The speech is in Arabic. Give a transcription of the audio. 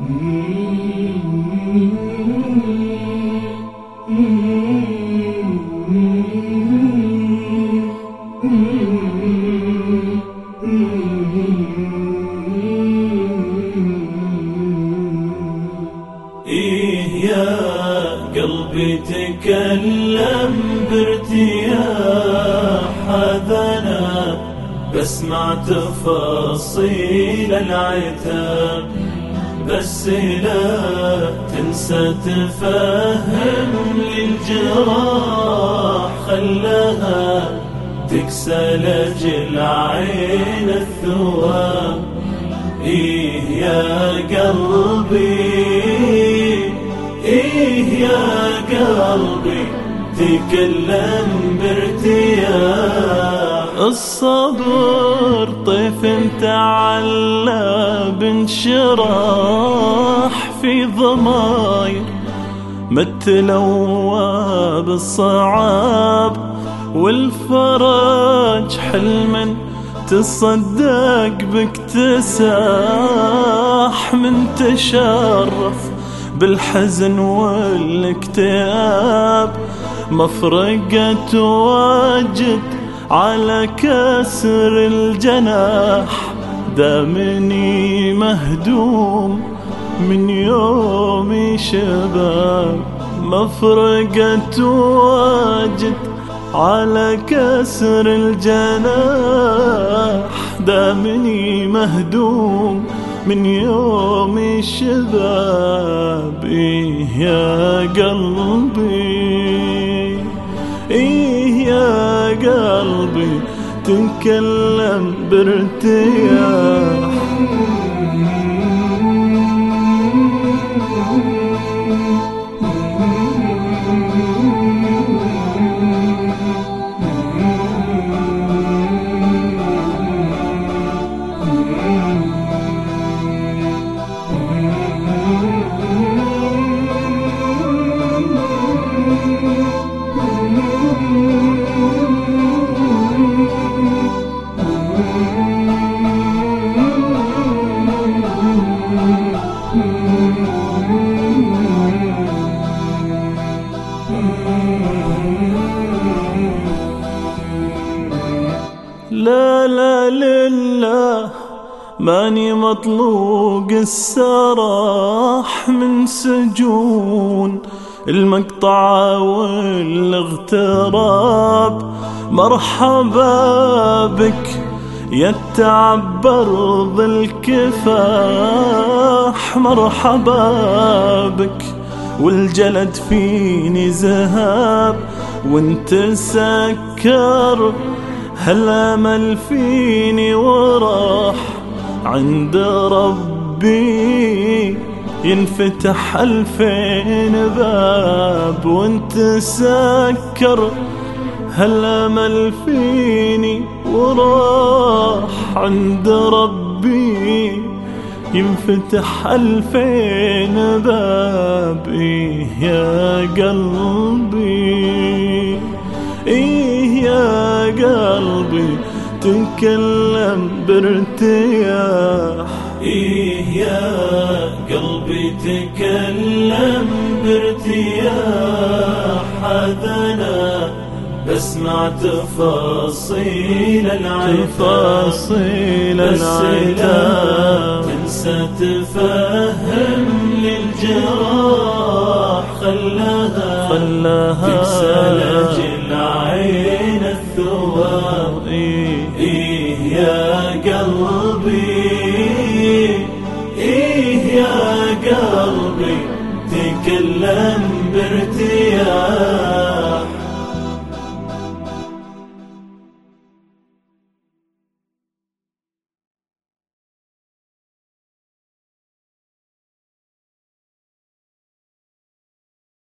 إيه يا قلبي تكلم بارتياح هذا بسمع تفاصيل العتاب. بس لا تنسى تفهم للجراح خلاها تكسى لجل عين الثواب. إيه يا قلبي إيه يا قلبي تكلم بارتياح الصبر طيف تعلى بانشراح في ضماير متلوى بالصعاب والفرج حلما تصدق باكتساح من تشرف بالحزن والاكتئاب مفرقة واجد على كسر الجناح دامني مهدوم من يومي شباب مفرقة واجد على كسر الجناح دامني مهدوم من يوم الشباب إيه يا قلبي. إيه قلبي تكلم بارتياح. لا لله ماني مطلوق السراح من سجون. المقطع والاغتراب مرحبا بك يتعبر الكفاح مرحبا بك والجلد فيني ذهب وانت سكر. هالامل فيني وراح عند ربي؟ ينفتح ألفين باب وانت سكر هالامل فيني وراح عند ربي؟ ينفتح ألفين باب يا قلبي. إيه قلبي تكلم بارتياح. إيه يا قلبي تكلم بارتياح. هذا أنا بسمع تفاصيل العتاب. تفاصيل بس لا العتاب. تنسى تفهم للجراح خلاها. خلاها. تكسى إيه إيه يا قلبي. إيه يا قلبي. تكلم بارتياح.